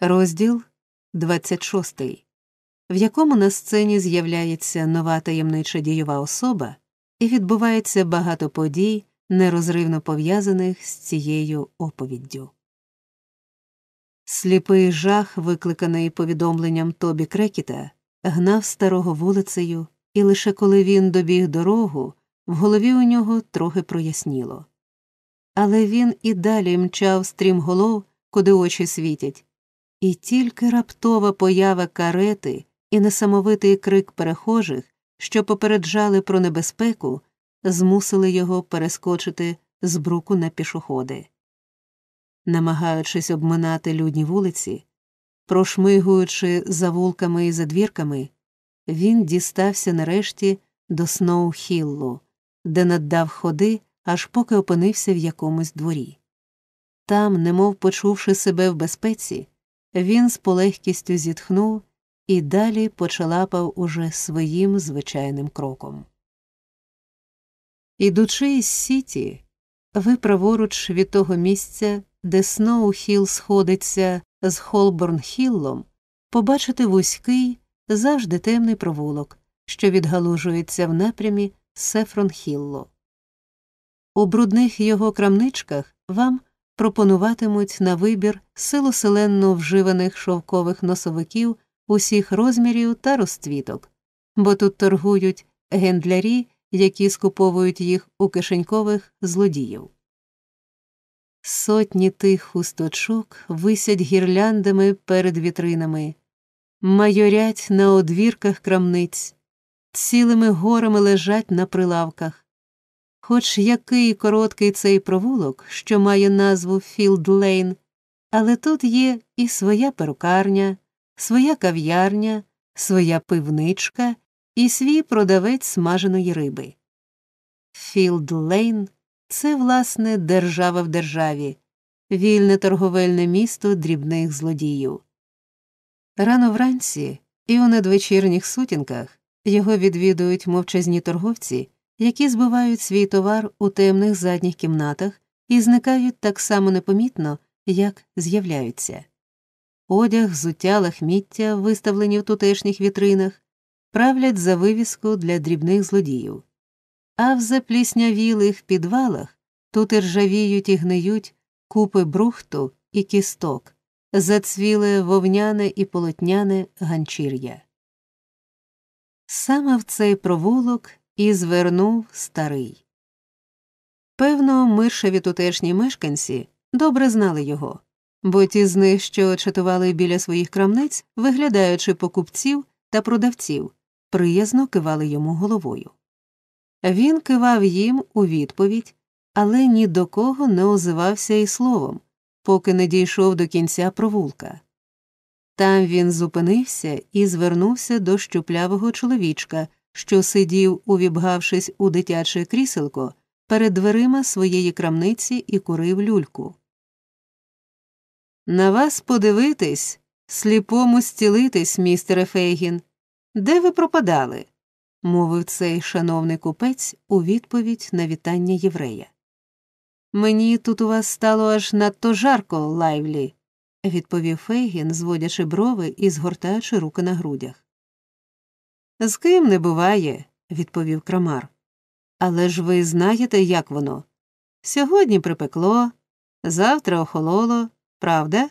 Розділ 26, в якому на сцені з'являється нова таємнича дієва особа і відбувається багато подій, нерозривно пов'язаних з цією оповіддю. Сліпий жах, викликаний повідомленням Тобі Крекіта, гнав старого вулицею, і лише коли він добіг дорогу, в голові у нього трохи проясніло. Але він і далі мчав стрімголов, куди очі світять, і тільки раптова поява карети і несамовитий крик перехожих, що попереджали про небезпеку, змусили його перескочити з бруку на пішоходи. Намагаючись обминати людні вулиці, прошмигуючи завулками і задвірками, він дістався нарешті до Сноу-Хіллу, де наддав ходи, аж поки опинився в якомусь дворі. Там, немов почувши себе в безпеці, він з полегкістю зітхнув і далі почалапав уже своїм звичайним кроком. Ідучи із сіті, ви праворуч від того місця, де Сноу-Хілл сходиться з Холборн-Хіллом, побачите вузький, завжди темний провулок, що відгалужується в напрямі Сефрон-Хілло. У брудних його крамничках вам пропонуватимуть на вибір силоселенно вживаних шовкових носовиків усіх розмірів та розцвіток, бо тут торгують гендлярі, які скуповують їх у кишенькових злодіїв. Сотні тих хусточок висять гірляндами перед вітринами, майорять на одвірках крамниць, цілими горами лежать на прилавках. Хоч який короткий цей провулок, що має назву Філд Лейн, але тут є і своя перукарня, своя кав'ярня, своя пивничка і свій продавець смаженої риби. Філд Лейн це, власне, держава в державі, вільне торговельне місто дрібних злодіїв. Рано вранці і у надвечірніх сутінках його відвідують мовчазні торговці які збивають свій товар у темних задніх кімнатах і зникають так само непомітно, як з'являються. Одяг, взуття, лахміття, виставлені в тутешніх вітринах, правлять за вивіску для дрібних злодіїв, а в запліснявілих підвалах тут і ржавіють і гниють купи брухту і кісток, зацвіле вовняне і полотняне ганчір'я. Саме в цей провулок і звернув старий. Певно, миршеві тутешні мешканці добре знали його, бо ті з них, що чатували біля своїх крамниць, виглядаючи покупців та продавців, приязно кивали йому головою. Він кивав їм у відповідь, але ні до кого не озивався і словом, поки не дійшов до кінця провулка. Там він зупинився і звернувся до щуплявого чоловічка що сидів, увібгавшись у дитяче кріселко, перед дверима своєї крамниці і курив люльку. На вас подивитись, сліпому зцілитись, містере Фейгін. Де ви пропадали? мовив цей шановний купець у відповідь на вітання єврея. Мені тут у вас стало аж надто жарко, лайвлі, відповів Фейгін, зводячи брови і згортаючи руки на грудях. З ким не буває, відповів крамар. Але ж ви знаєте, як воно. Сьогодні припекло, завтра охололо, правда?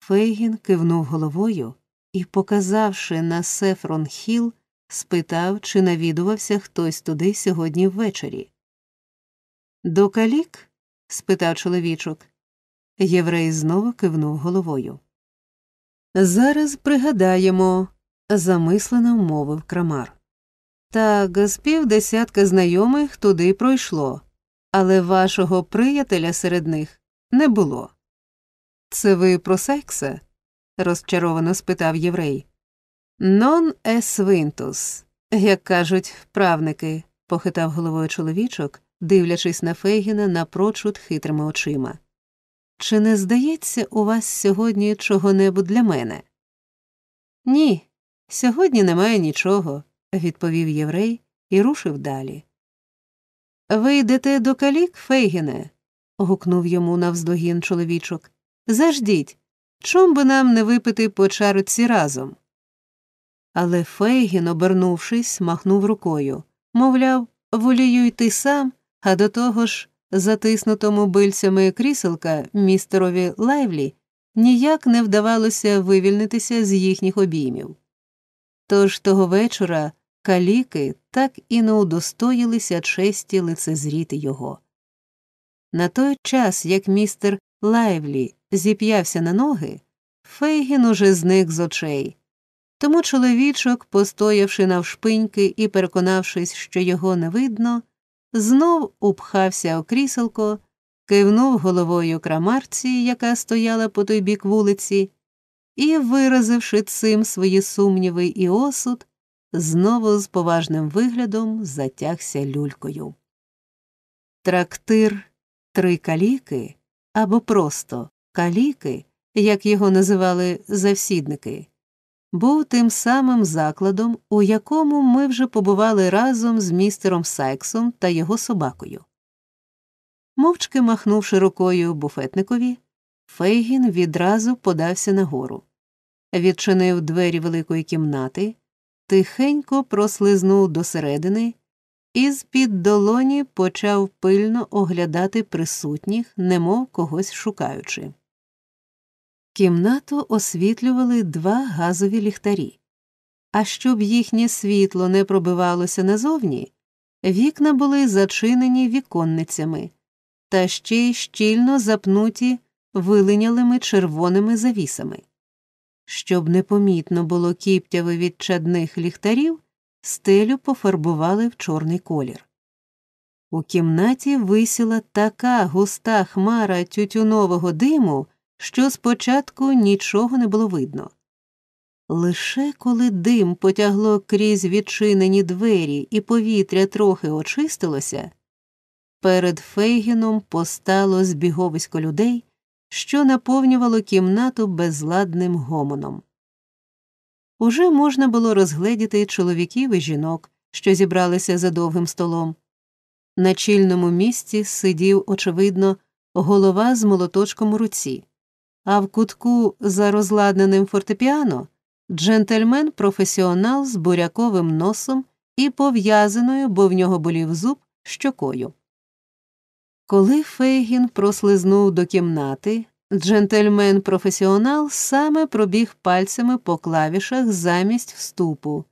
Фейгін кивнув головою і, показавши на Сефрон Хіл, спитав, чи навідувався хтось туди сьогодні ввечері. До калік? спитав чоловічок. Єврей знову кивнув головою. Зараз пригадаємо, замислено мовив крамар. Так, з півдесятка знайомих туди пройшло, але вашого приятеля серед них не було. Це ви про секса? розчаровано спитав єврей. Нон ес винтус, як кажуть вправники, похитав головою чоловічок, дивлячись на Фейгіна напрочуд хитрими очима. Чи не здається у вас сьогодні чого небудь для мене? Ні, Сьогодні немає нічого, відповів єврей і рушив далі. Ви йдете до калік, Фейгене? гукнув йому навздогін чоловічок. Заждіть, Чом би нам не випити по чарці разом? Але Фейгін, обернувшись, махнув рукою мовляв, волію йти сам, а до того ж, затиснутому бильцями кріселка містерові Лайвлі ніяк не вдавалося вивільнитися з їхніх обіймів. Тож того вечора каліки так і не удостоїлися честі лицезріти його. На той час, як містер Лайвлі зіп'явся на ноги, Фейгін уже зник з очей. Тому чоловічок, постоявши навшпиньки і переконавшись, що його не видно, знов упхався у кріселко, кивнув головою крамарці, яка стояла по той бік вулиці, і, виразивши цим свої сумніви і осуд, знову з поважним виглядом затягся люлькою. Трактир три каліки або просто каліки, як його називали завсідники, був тим самим закладом, у якому ми вже побували разом з містером Сайксом та його собакою. Мовчки махнувши рукою буфетникові, Фейгін відразу подався нагору, відчинив двері великої кімнати, тихенько прослизнув досередини і з під долоні почав пильно оглядати присутніх, немов когось шукаючи. Кімнату освітлювали два газові ліхтарі, а щоб їхнє світло не пробивалося назовні, вікна були зачинені віконницями та ще й щільно запнуті вилинялими червоними завісами. Щоб непомітно було кіптяве від чадних ліхтарів, стелю пофарбували в чорний колір. У кімнаті висіла така густа хмара тютюнового диму, що спочатку нічого не було видно. Лише коли дим потягло крізь відчинені двері і повітря трохи очистилося, перед Фейгіном постало збіговисько людей, що наповнювало кімнату безладним гомоном. Уже можна було розгледіти чоловіків і жінок, що зібралися за довгим столом. На чільному місці сидів, очевидно, голова з молоточком у руці, а в кутку за розладненим фортепіано джентльмен професіонал з буряковим носом і пов'язаною, бо в нього болів зуб, щокою. Коли Фейгін прослизнув до кімнати, Джентльмен професіонал саме пробіг пальцями по клавішах замість вступу,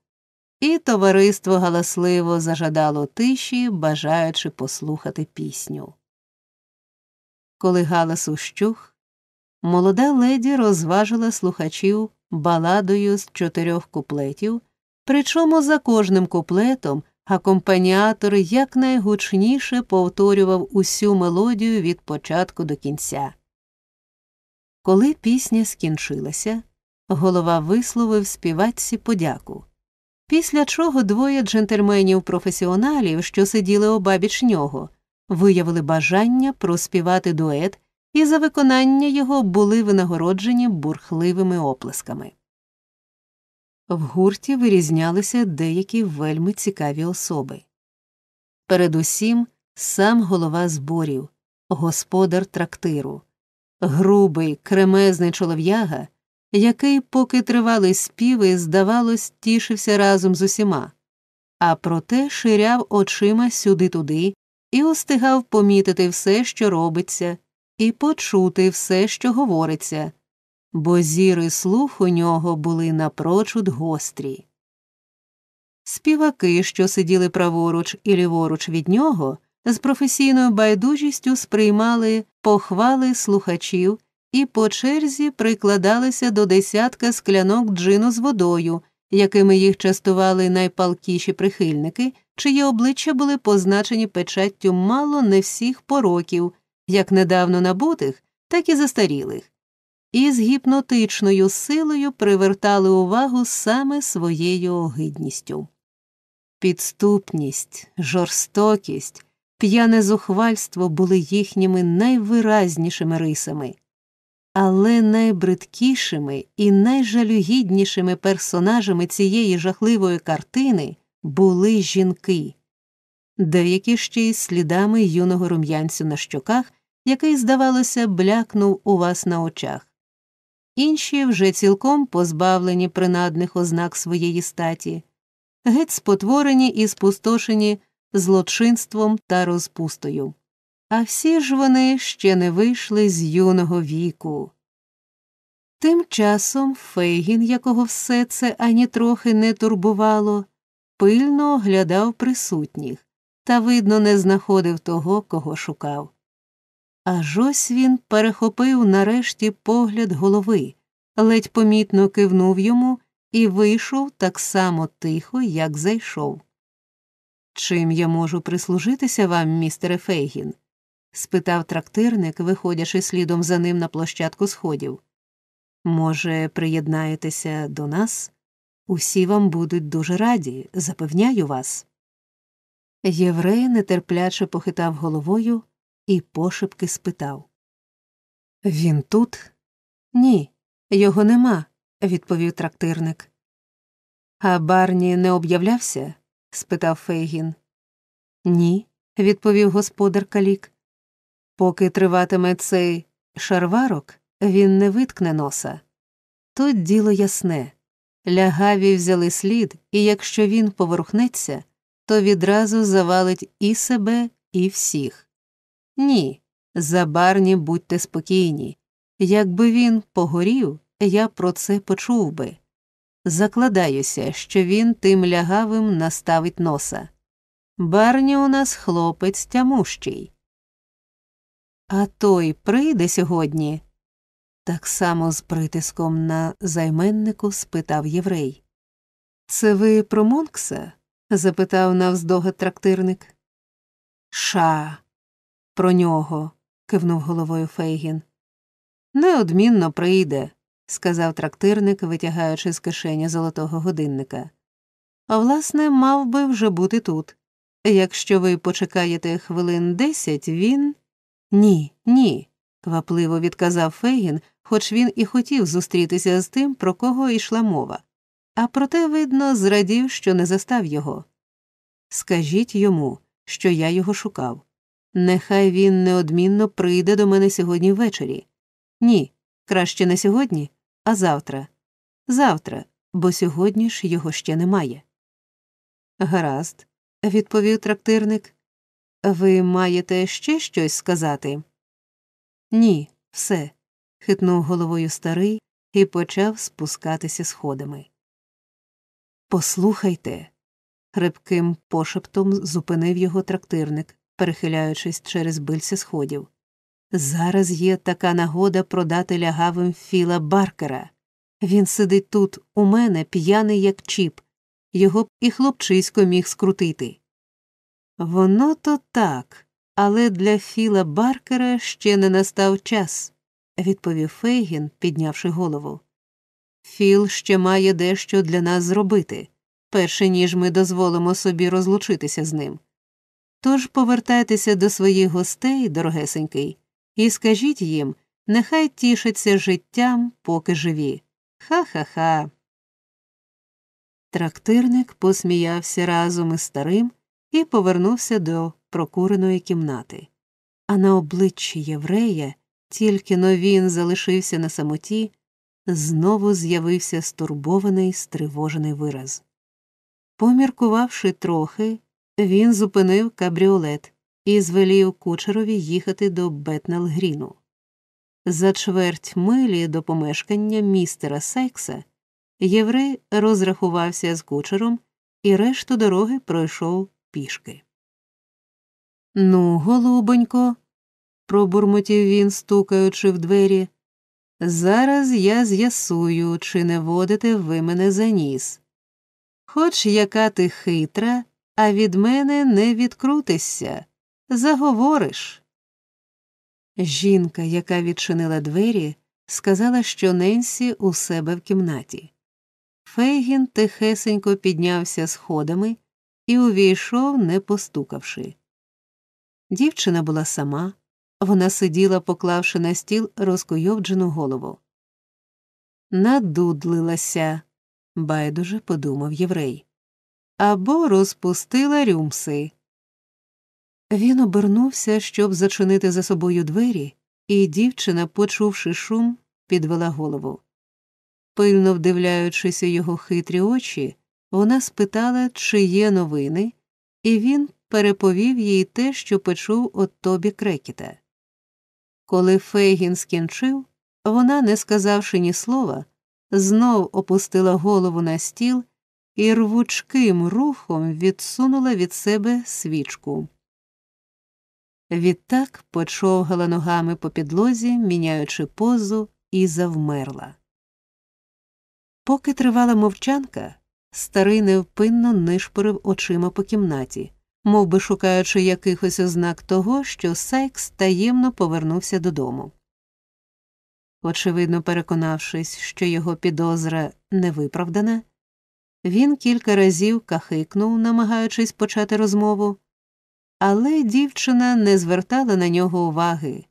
і товариство галасливо зажадало тиші, бажаючи послухати пісню. Коли галас ущух, молода леді розважила слухачів баладою з чотирьох куплетів, причому за кожним куплетом акомпаніатор якнайгучніше повторював усю мелодію від початку до кінця. Коли пісня скінчилася, голова висловив співачці подяку, після чого двоє джентльменів професіоналів, що сиділи обабіч нього, виявили бажання проспівати дует і за виконання його були винагороджені бурхливими оплесками. В гурті вирізнялися деякі вельми цікаві особи. Передусім сам голова зборів, господар трактиру грубий, кремезний чолов'яга, який, поки тривали співи, здавалось, тішився разом з усіма, а проте ширяв очима сюди туди і устигав помітити все, що робиться, і почути все, що говориться, бо зіри слух у нього були напрочуд гострі. Співаки, що сиділи праворуч і ліворуч від нього, з професійною байдужістю сприймали похвали слухачів і по черзі прикладалися до десятка склянок джину з водою, якими їх частували найпалкіші прихильники, чиї обличчя були позначені печаттю мало не всіх пороків, як недавно набутих, так і застарілих, і з гіпнотичною силою привертали увагу саме своєю огидністю. Підступність, жорстокість, п'яне зухвальство були їхніми найвиразнішими рисами, але найбридкішими і найжалюгіднішими персонажами цієї жахливої картини були жінки, деякі ще й слідами юного рум'янцю на щоках, який, здавалося, блякнув у вас на очах. Інші вже цілком позбавлені принадних ознак своєї статі, геть спотворені і спустошені злочинством та розпустою. А всі ж вони ще не вийшли з юного віку. Тим часом Фейгін, якого все це ані трохи не турбувало, пильно оглядав присутніх та, видно, не знаходив того, кого шукав. Аж ось він перехопив нарешті погляд голови, ледь помітно кивнув йому і вийшов так само тихо, як зайшов. Чим я можу прислужитися вам, містере Фейгін? спитав трактирник, виходячи слідом за ним на площадку сходів. Може, приєднаєтеся до нас? Усі вам будуть дуже раді, запевняю вас. Єврей нетерпляче похитав головою і пошепки спитав Він тут? Ні, його нема, відповів трактирник. А Барні не об'являвся? спитав Фейгін. Ні, відповів господар калік. Поки триватиме цей шарварок, він не виткне носа. Тут діло ясне лягаві взяли слід, і якщо він поворухнеться, то відразу завалить і себе, і всіх. Ні, за барні будьте спокійні. Якби він погорів, я про це почув би. Закладаюся, що він тим лягавим наставить носа. Барні у нас хлопець тямущий. А той прийде сьогодні. Так само з притиском на займеннику спитав єврей. Це ви про Монкса? запитав навздогад трактирник. Ша, про нього, кивнув головою Фейгін. Неодмінно прийде, сказав трактирник, витягаючи з кишені золотого годинника. А власне, мав би вже бути тут. Якщо ви почекаєте хвилин десять, він. Ні, ні, квапливо відказав Фейгін, хоч він і хотів зустрітися з тим, про кого йшла мова. А проте, видно, зрадів, що не застав його. Скажіть йому, що я його шукав. Нехай він неодмінно прийде до мене сьогодні ввечері. Ні, краще не сьогодні, а завтра. Завтра, бо сьогодні ж його ще немає. Гаразд, відповів трактирник. Ви маєте ще щось сказати? Ні, все. хитнув головою старий і почав спускатися сходами. Послухайте. хрипким пошептом зупинив його трактирник, перехиляючись через бильці сходів. Зараз є така нагода продати лягавим Філа Баркера. Він сидить тут, у мене, п'яний, як чіп, його б і хлопчисько міг скрутити. Воно то так, але для Філа Баркера ще не настав час, відповів Фейгін, піднявши голову. Філ ще має дещо для нас зробити, перше ніж ми дозволимо собі розлучитися з ним. Тож повертайтеся до своїх гостей, дорогесенький, і скажіть їм, нехай тішаться життям, поки живі. Ха ха ха. Трактирник посміявся разом із старим і повернувся до прокуреної кімнати. А на обличчі єврея, тільки но він залишився на самоті, знову з'явився стурбований, стривожений вираз. Поміркувавши трохи, він зупинив кабріолет і звелів кучерові їхати до Бетнелгріну. За чверть милі до помешкання містера Сайкса єврей розрахувався з кучером і решту дороги пройшов пішки. Ну, голубонько, пробурмотів він, стукаючи в двері. Зараз я з'ясую, чи не водите ви мене за ніс. Хоч яка ти хитра, а від мене не відкрутишся, заговориш. Жінка, яка відчинила двері, сказала, що Ненсі у себе в кімнаті. Фейгін тихесенько піднявся сходами і увійшов, не постукавши. Дівчина була сама, вона сиділа, поклавши на стіл розкуйовджену голову. Надудлилася, байдуже подумав єврей. Або розпустила рюмси. Він обернувся, щоб зачинити за собою двері, і дівчина, почувши шум, підвела голову. Пильно вдивляючись у його хитрі очі, вона спитала, чи є новини, і він переповів їй те, що почув от Тобі Крекіта. Коли Фейгін скінчив, вона, не сказавши ні слова, знов опустила голову на стіл і рвучким рухом відсунула від себе свічку. Відтак почовгала ногами по підлозі, міняючи позу, і завмерла. Поки тривала мовчанка, старий невпинно нишпорив очима по кімнаті, мов би шукаючи якихось ознак того, що Сайкс таємно повернувся додому. Очевидно, переконавшись, що його підозра не виправдана, він кілька разів кахикнув, намагаючись почати розмову, але дівчина не звертала на нього уваги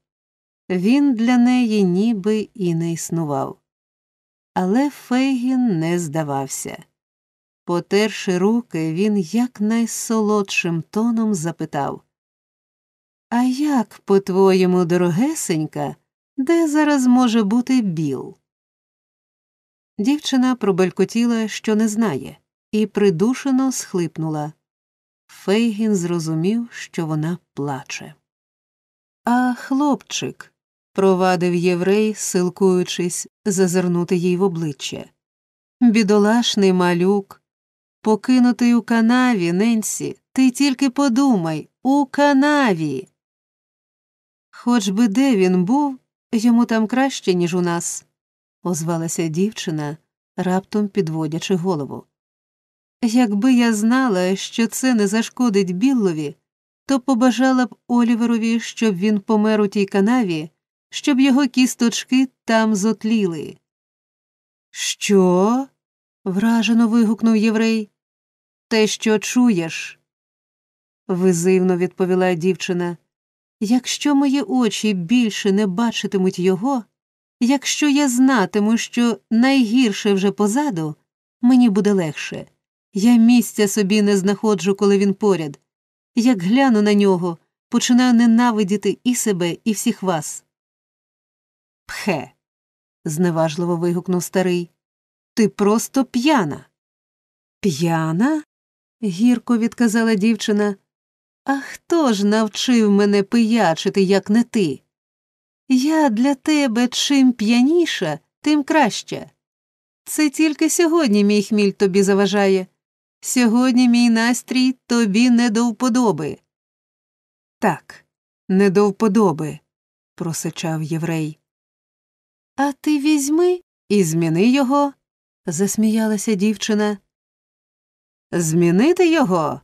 він для неї ніби і не існував. Але Фейгін не здавався. Потерши руки, він якнайсолодшим тоном запитав А як, по твоєму, дорогесенька, де зараз може бути біл? Дівчина пробелькотіла, що не знає, і придушено схлипнула. Фейгін зрозумів, що вона плаче. А хлопчик, провадив єврей, силкуючись зазирнути їй в обличчя. Бідолашний малюк, покинутий у канаві, Ненсі, ти тільки подумай, у канаві. Хоч би де він був, йому там краще, ніж у нас, озвалася дівчина, раптом підводячи голову. Якби я знала, що це не зашкодить Біллові, то побажала б Оліверові, щоб він помер у тій канаві, щоб його кісточки там зотліли. Що? вражено вигукнув єврей. Те, що чуєш, визивно відповіла дівчина. Якщо мої очі більше не бачитимуть його, якщо я знатиму, що найгірше вже позаду, мені буде легше. Я місця собі не знаходжу, коли він поряд. Як гляну на нього, починаю ненавидіти і себе, і всіх вас. Пхе. зневажливо вигукнув старий. Ти просто п'яна. П'яна? гірко відказала дівчина. А хто ж навчив мене пиячити, як не ти? Я для тебе чим п'яніша, тим краще. Це тільки сьогодні мій хміль тобі заважає. Сьогодні мій настрій тобі не до вподоби. Так, не до вподоби, просичав єврей. А ти візьми і зміни його, засміялася дівчина. Змінити його.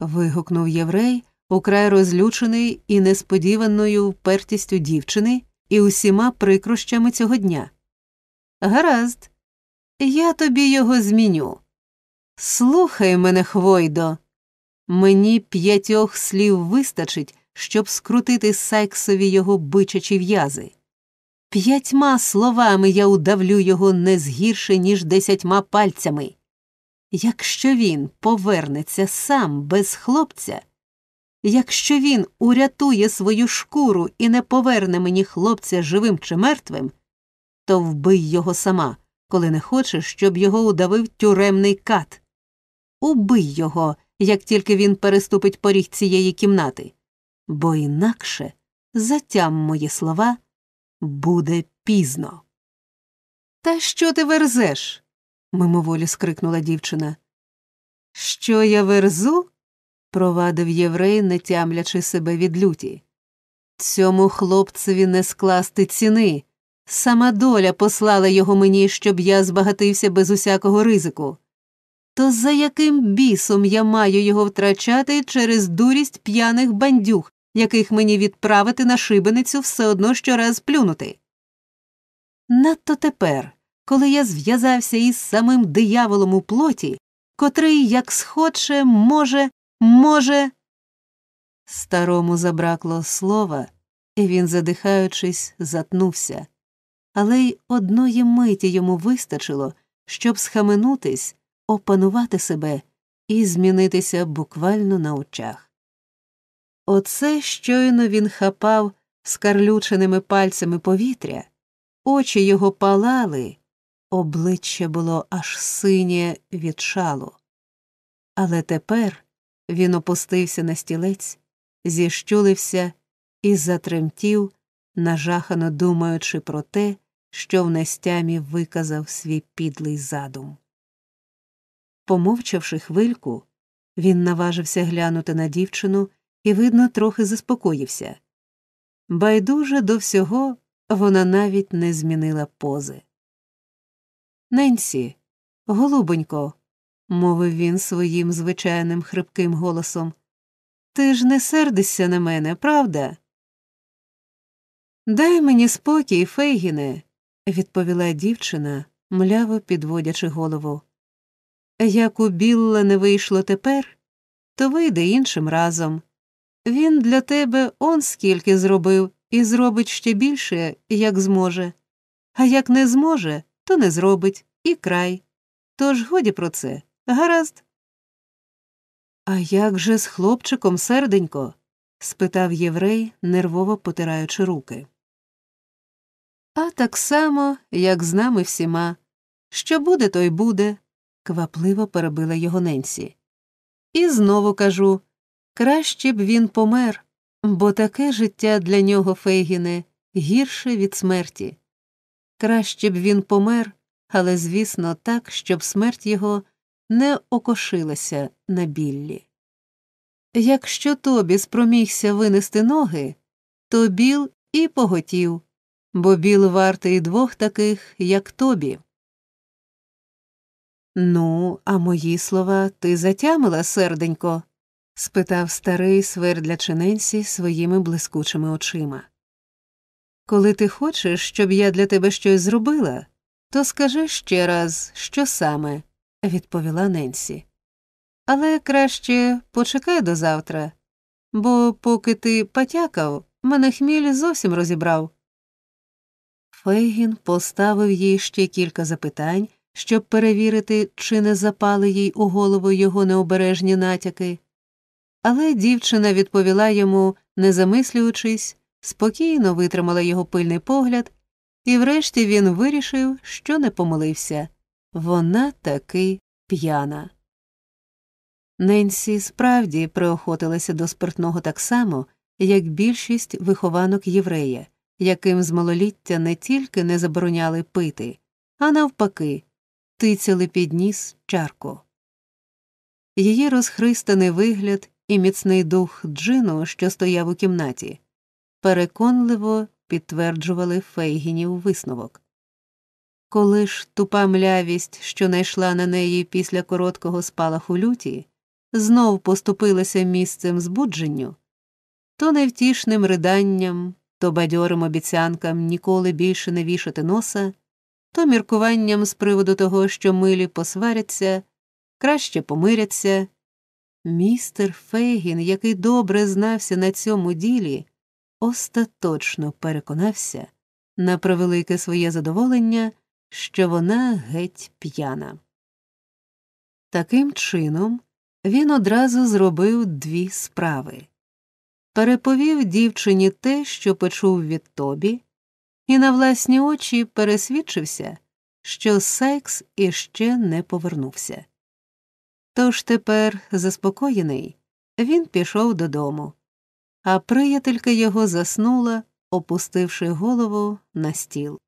вигукнув єврей, украй розлючений і несподіваною впертістю дівчини і усіма прикрощами цього дня. Гаразд, я тобі його зміню. Слухай мене, Хвойдо, мені п'ятьох слів вистачить, щоб скрутити Сайксові його бичачі в'язи. П'ятьма словами я удавлю його не згірше, ніж десятьма пальцями. Якщо він повернеться сам без хлопця, якщо він урятує свою шкуру і не поверне мені хлопця живим чи мертвим, то вбий його сама, коли не хочеш, щоб його удавив тюремний кат. Убий його, як тільки він переступить поріг цієї кімнати, бо інакше затям мої слова буде пізно. Та що ти верзеш? мимоволі скрикнула дівчина. Що я верзу? Провадив єврей, не тямлячи себе від люті. Цьому хлопцеві не скласти ціни. Сама доля послала його мені, щоб я збагатився без усякого ризику. То за яким бісом я маю його втрачати через дурість п'яних бандюг, яких мені відправити на шибеницю все одно щораз плюнути? Надто тепер, коли я зв'язався із самим дияволом у плоті, котрий, як схоче, може, може. Старому забракло слова, і він, задихаючись, затнувся. Але й одної миті йому вистачило, щоб схаменутись, опанувати себе і змінитися буквально на очах. Оце щойно він хапав скарлюченими пальцями повітря, очі його палали, Обличчя було аж синє від шалу. Але тепер він опустився на стілець, зіщулився і затремтів, нажахано думаючи про те, що в нестямі виказав свій підлий задум. Помовчавши хвильку, він наважився глянути на дівчину і, видно, трохи заспокоївся. Байдуже до всього вона навіть не змінила пози. Ненсі, голубонько, мовив він своїм звичайним хрипким голосом, ти ж не сердишся на мене, правда? Дай мені спокій, Фейгіне, відповіла дівчина, мляво підводячи голову. Як у Білла не вийшло тепер, то вийде іншим разом. Він для тебе он скільки зробив і зробить ще більше, як зможе, а як не зможе, то не зробить і край. Тож годі про це, гаразд. А як же з хлопчиком, серденько? спитав єврей, нервово потираючи руки. А так само, як з нами всіма. Що буде, то й буде, квапливо перебила його Ненсі. І знову кажу краще б він помер, бо таке життя для нього, Фейгіне, гірше від смерті. Краще б він помер, але, звісно, так, щоб смерть його не окошилася на біллі. Якщо тобі спромігся винести ноги, то біл і поготів, бо біл вартий двох таких, як тобі. Ну, а мої слова ти затямила, серденько? спитав старий свердлячи Ненсі своїми блискучими очима. Коли ти хочеш, щоб я для тебе щось зробила, то скажи ще раз, що саме, відповіла Ненсі. Але краще почекай до завтра, бо поки ти потякав, мене хміль зовсім розібрав. Фейгін поставив їй ще кілька запитань, щоб перевірити, чи не запали їй у голову його необережні натяки. Але дівчина відповіла йому, не замислюючись, спокійно витримала його пильний погляд, і врешті він вирішив, що не помилився вона таки п'яна. Ненсі справді приохотилася до спиртного так само, як більшість вихованок єврея, яким з малоліття не тільки не забороняли пити, а навпаки, тицяли під ніс чарку. Її розхристаний вигляд і міцний дух джину, що стояв у кімнаті, переконливо підтверджували Фейгінів висновок. Коли ж тупа млявість, що найшла на неї після короткого спалаху люті, знов поступилася місцем збудженню, то невтішним риданням, то бадьорим обіцянкам ніколи більше не вішати носа, то міркуванням з приводу того, що милі посваряться, краще помиряться. Містер Фейгін, який добре знався на цьому ділі, остаточно переконався на превелике своє задоволення, що вона геть п'яна. Таким чином, він одразу зробив дві справи переповів дівчині те, що почув від тобі, і на власні очі пересвідчився, що Сайкс іще не повернувся. Тож тепер, заспокоєний, він пішов додому, а приятелька його заснула, опустивши голову на стіл.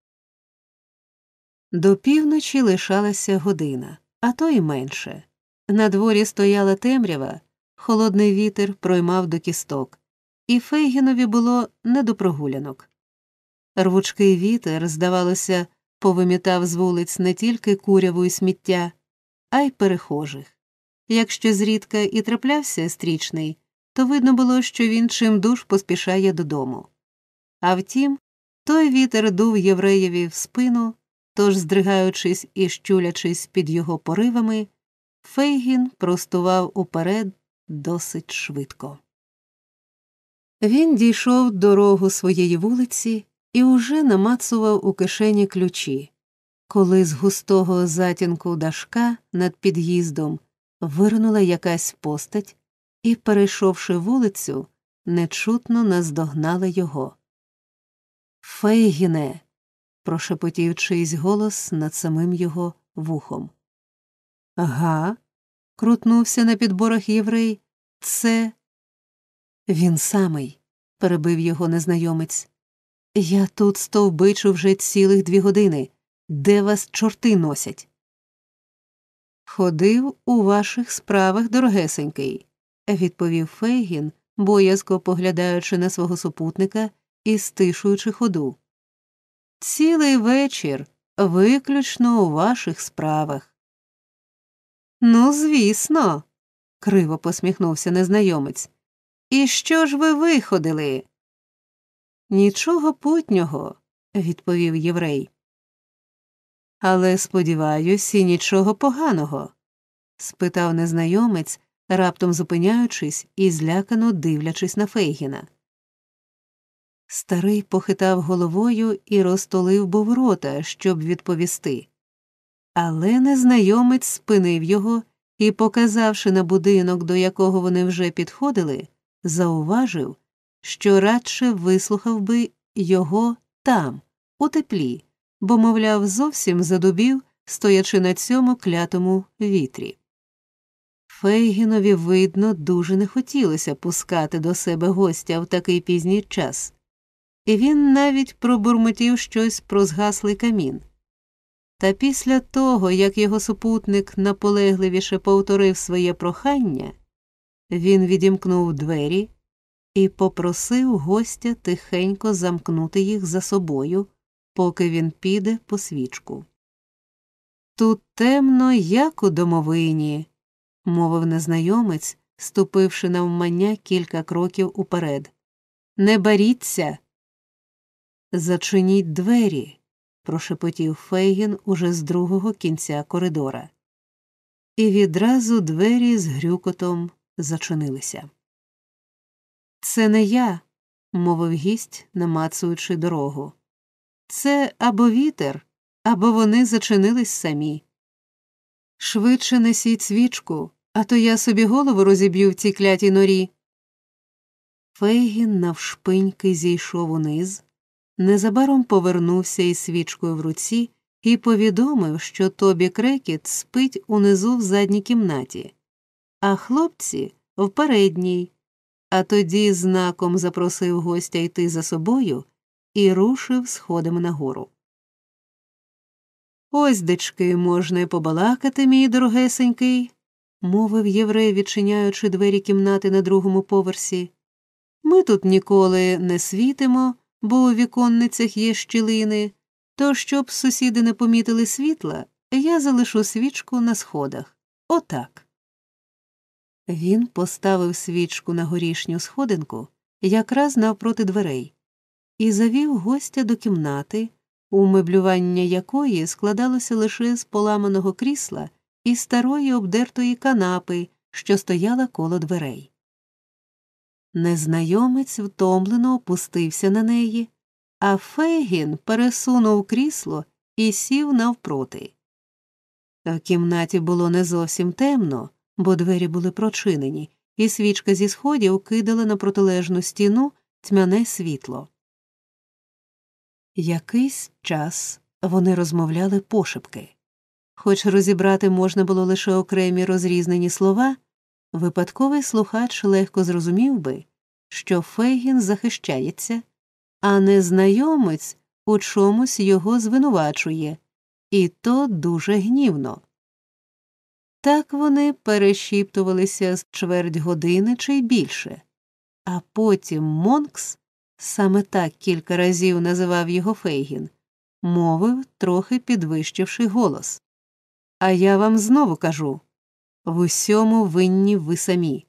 До півночі лишалася година, а то й менше. На дворі стояла темрява, холодний вітер проймав до кісток, і Фейгінові було не до прогулянок. Рвучкий вітер, здавалося, повимітав з вулиць не тільки куряву і сміття, а й перехожих. Якщо зрідка і траплявся стрічний, то видно було, що він чимдуж поспішає додому. А втім, той вітер дув євреєві в спину, тож, здригаючись і щулячись під його поривами, Фейгін простував уперед досить швидко. Він дійшов дорогу своєї вулиці і уже намацував у кишені ключі, коли з густого затінку дашка над під'їздом вирнула якась постать і, перейшовши вулицю, нечутно наздогнала його. Фейгіне. Прошепотів чийсь голос над самим його вухом. Га. крутнувся на підборах єврей. Це він самий, перебив його незнайомець. Я тут стовбичу вже цілих дві години. Де вас чорти носять? Ходив у ваших справах, дорогесенький, відповів Фейгін, боязко поглядаючи на свого супутника і стишуючи ходу. Цілий вечір виключно у ваших справах. Ну, звісно, криво посміхнувся незнайомець. І що ж ви виходили? Нічого путнього, відповів єврей. Але, сподіваюсь, і нічого поганого? спитав незнайомець, раптом зупиняючись і злякано дивлячись на Фейгіна. Старий похитав головою і розтолив був рота, щоб відповісти. Але незнайомець спинив його і, показавши на будинок, до якого вони вже підходили, зауважив, що радше вислухав би його там, у теплі, бо, мовляв, зовсім задубів, стоячи на цьому клятому вітрі. Фейгінові, видно, дуже не хотілося пускати до себе гостя в такий пізній час, і він навіть пробурмотів щось про згаслий камін. Та після того, як його супутник наполегливіше повторив своє прохання, він відімкнув двері і попросив гостя тихенько замкнути їх за собою, поки він піде по свічку. Тут темно, як у домовині, мовив незнайомець, ступивши навмання кілька кроків уперед. Не баріться. Зачиніть двері, прошепотів Фейгін уже з другого кінця коридора. І відразу двері з грюкотом зачинилися. Це не я, мовив гість, намацуючи дорогу. Це або вітер, або вони зачинились самі. Швидше несіть свічку, а то я собі голову розіб'ю в цій клятій норі. Фейгін навшпиньки зійшов униз, незабаром повернувся із свічкою в руці і повідомив, що Тобі Крекіт спить унизу в задній кімнаті, а хлопці в передній, а тоді знаком запросив гостя йти за собою і рушив сходами нагору. Ось, дечки, можна й побалакати, мій дорогесенький, мовив єврей, відчиняючи двері кімнати на другому поверсі. Ми тут ніколи не світимо, бо у віконницях є щілини, то щоб сусіди не помітили світла, я залишу свічку на сходах. Отак. Він поставив свічку на горішню сходинку якраз навпроти дверей, і завів гостя до кімнати, умеблювання якої складалося лише з поламаного крісла і старої обдертої канапи, що стояла коло дверей. Незнайомець втомлено опустився на неї, а Фейгін пересунув крісло і сів навпроти. В кімнаті було не зовсім темно, бо двері були прочинені, і свічка зі сходів кидала на протилежну стіну тьмяне світло. Якийсь час вони розмовляли пошепки. Хоч розібрати можна було лише окремі розрізнені слова, випадковий слухач легко зрозумів би, що Фейгін захищається, а незнайомець у чомусь його звинувачує, і то дуже гнівно. Так вони перешіптувалися з чверть години чи більше, а потім Монкс, саме так кілька разів називав його Фейгін, мовив, трохи підвищивши голос. А я вам знову кажу в усьому винні ви самі.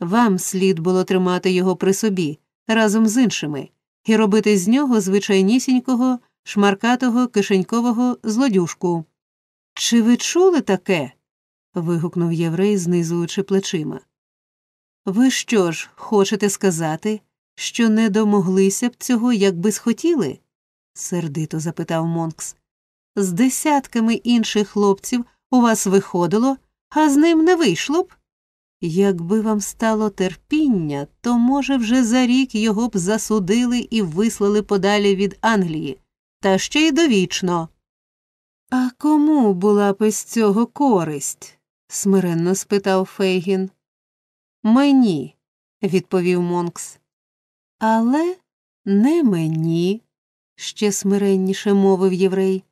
Вам слід було тримати його при собі разом з іншими і робити з нього звичайнісінького, шмаркатого кишенькового злодюшку. Чи ви чули таке? вигукнув єврей, знизуючи плечима. Ви що ж, хочете сказати, що не домоглися б цього, якби схотіли? сердито запитав Монкс. З десятками інших хлопців у вас виходило, а з ним не вийшло б. Якби вам стало терпіння, то, може, вже за рік його б засудили і вислали подалі від Англії. та ще й довічно. А кому була б із цього користь? смиренно спитав Фейгін. Мені, відповів Монкс. Але не мені, ще смиренніше мовив єврей.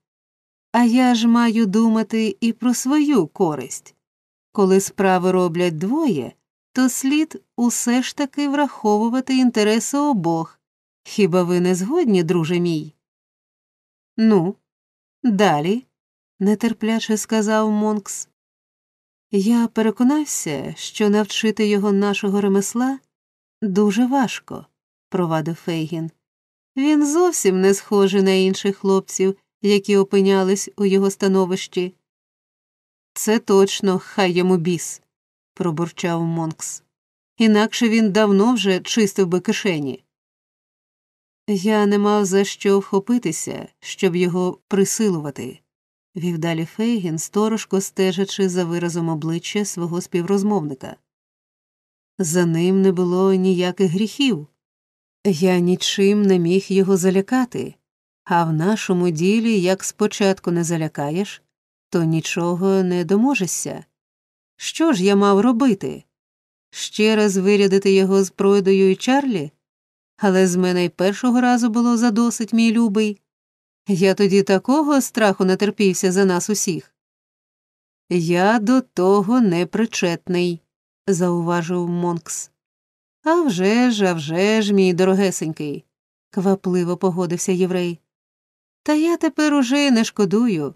А я ж маю думати і про свою користь. Коли справи роблять двоє, то слід усе ж таки враховувати інтереси обох. Хіба ви не згодні, друже мій? Ну, далі, нетерпляче сказав Монкс. Я переконався, що навчити його нашого ремесла дуже важко, провадив Фейгін. Він зовсім не схожий на інших хлопців, які опинялись у його становищі. Це точно, хай йому біс, пробурчав Монкс. Інакше він давно вже чистив би кишені. Я не мав за що вхопитися, щоб його присилувати, вів далі Фейгін, сторожко стежачи за виразом обличчя свого співрозмовника. За ним не було ніяких гріхів. Я нічим не міг його залякати, а в нашому ділі, як спочатку не залякаєш, то нічого не доможешся. Що ж я мав робити? Ще раз вирядити його з пройдою і Чарлі? Але з мене й першого разу було задосить, мій любий. Я тоді такого страху натерпівся за нас усіх. Я до того не причетний, зауважив Монкс. «А вже ж, а вже ж, мій дорогесенький, квапливо погодився єврей. Та я тепер уже не шкодую.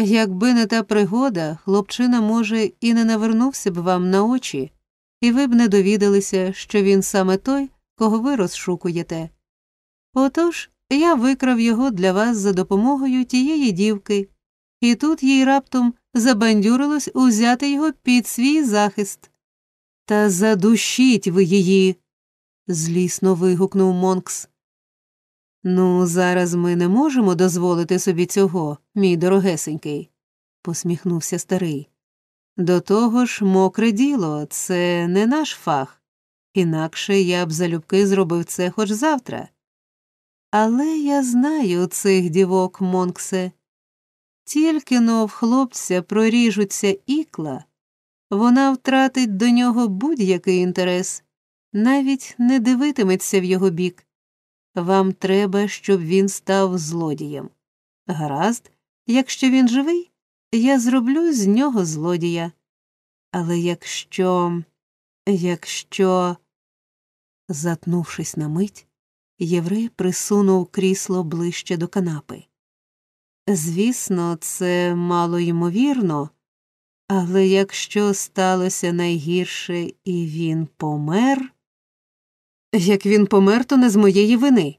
Якби не та пригода, хлопчина, може, і не навернувся б вам на очі, і ви б не довідалися, що він саме той, кого ви розшукуєте. Отож я викрав його для вас за допомогою тієї дівки, і тут їй раптом забандюрилось узяти його під свій захист. Та задушіть ви її. злісно вигукнув Монкс. Ну, зараз ми не можемо дозволити собі цього, мій дорогесенький, посміхнувся старий. До того ж, мокре діло, це не наш фах, інакше я б залюбки зробив це хоч завтра. Але я знаю цих дівок, Монксе. Тільки но в хлопця проріжуться ікла, вона втратить до нього будь-який інтерес, навіть не дивитиметься в його бік. Вам треба, щоб він став злодієм. Гаразд, якщо він живий, я зроблю з нього злодія. Але якщо. якщо. Затнувшись на мить, єврей присунув крісло ближче до канапи. Звісно, це мало ймовірно, але якщо сталося найгірше і він помер. Як він помер, то не з моєї вини.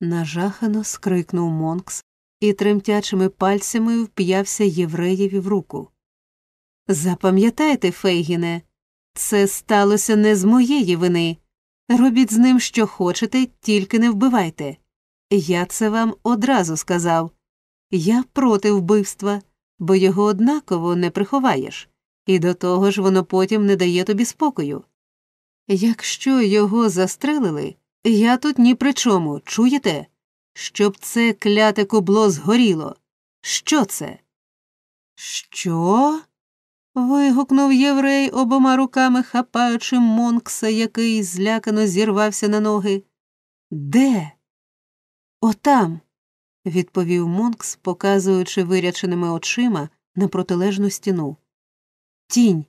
нажахано скрикнув Монкс і тремтячими пальцями вп'явся євреєві в руку. Запам'ятайте, Фейгіне, це сталося не з моєї вини. Робіть з ним, що хочете, тільки не вбивайте. Я це вам одразу сказав. Я проти вбивства, бо його однаково не приховаєш, і до того ж воно потім не дає тобі спокою. Якщо його застрелили, я тут ні при чому, чуєте? Щоб це кляте кубло згоріло. Що це? Що? вигукнув єврей, обома руками хапаючи Монкса, який злякано зірвався на ноги. Де? Отам, відповів Монкс, показуючи виряченими очима на протилежну стіну. Тінь.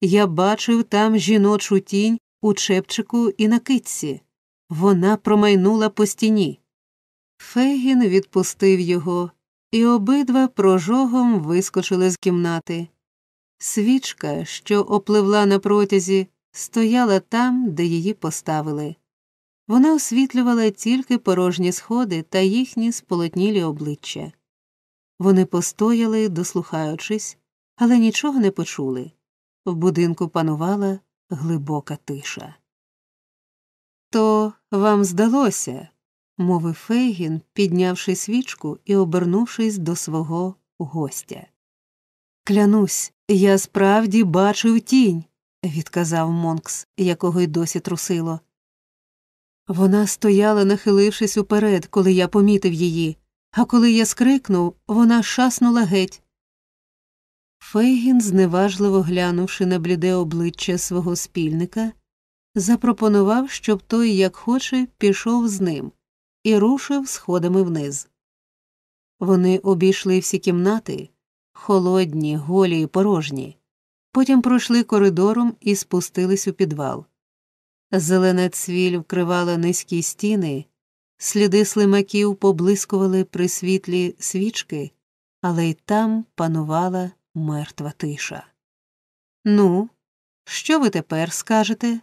Я бачив там жіночу тінь у чепчику і на китці. Вона промайнула по стіні. Фегін відпустив його, і обидва прожогом вискочили з кімнати. Свічка, що опливла на протязі, стояла там, де її поставили. Вона освітлювала тільки порожні сходи та їхні сполотнілі обличчя. Вони постояли, дослухаючись, але нічого не почули. В будинку панувала глибока тиша. То вам здалося, мовив Фейгін, піднявши свічку і обернувшись до свого гостя. Клянусь, я справді бачив тінь, відказав Монкс, якого й досі трусило. Вона стояла, нахилившись уперед, коли я помітив її, а коли я скрикнув, вона шаснула геть. Фейгін, зневажливо глянувши на бліде обличчя свого спільника, запропонував, щоб той, як хоче, пішов з ним і рушив сходами вниз. Вони обійшли всі кімнати, холодні, голі й порожні, потім пройшли коридором і спустились у підвал. Зелена цвіль вкривала низькі стіни, сліди слимаків поблискували при світлі свічки, але й там панувала мертва тиша. Ну, що ви тепер скажете?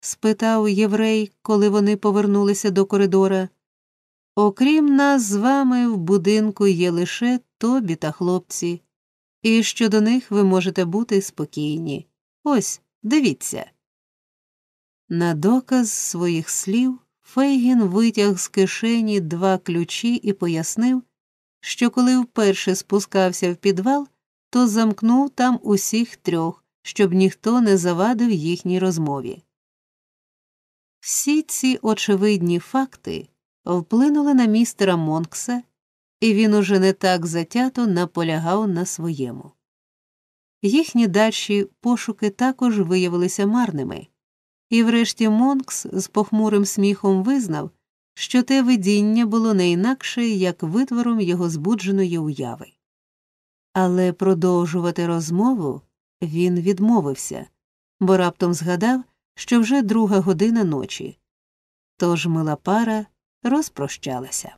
спитав єврей, коли вони повернулися до коридора. Окрім нас з вами в будинку є лише тобі та хлопці, і щодо них ви можете бути спокійні. Ось, дивіться. На доказ своїх слів Фейгін витяг з кишені два ключі і пояснив, що коли вперше спускався в підвал, то замкнув там усіх трьох, щоб ніхто не завадив їхній розмові. Всі ці очевидні факти вплинули на містера Монкса, і він уже не так затято наполягав на своєму. Їхні дальші пошуки також виявилися марними, і врешті Монкс з похмурим сміхом визнав, що те видіння було не інакше, як витвором його збудженої уяви. Але продовжувати розмову він відмовився, бо раптом згадав, що вже друга година ночі. Тож мила пара розпрощалася.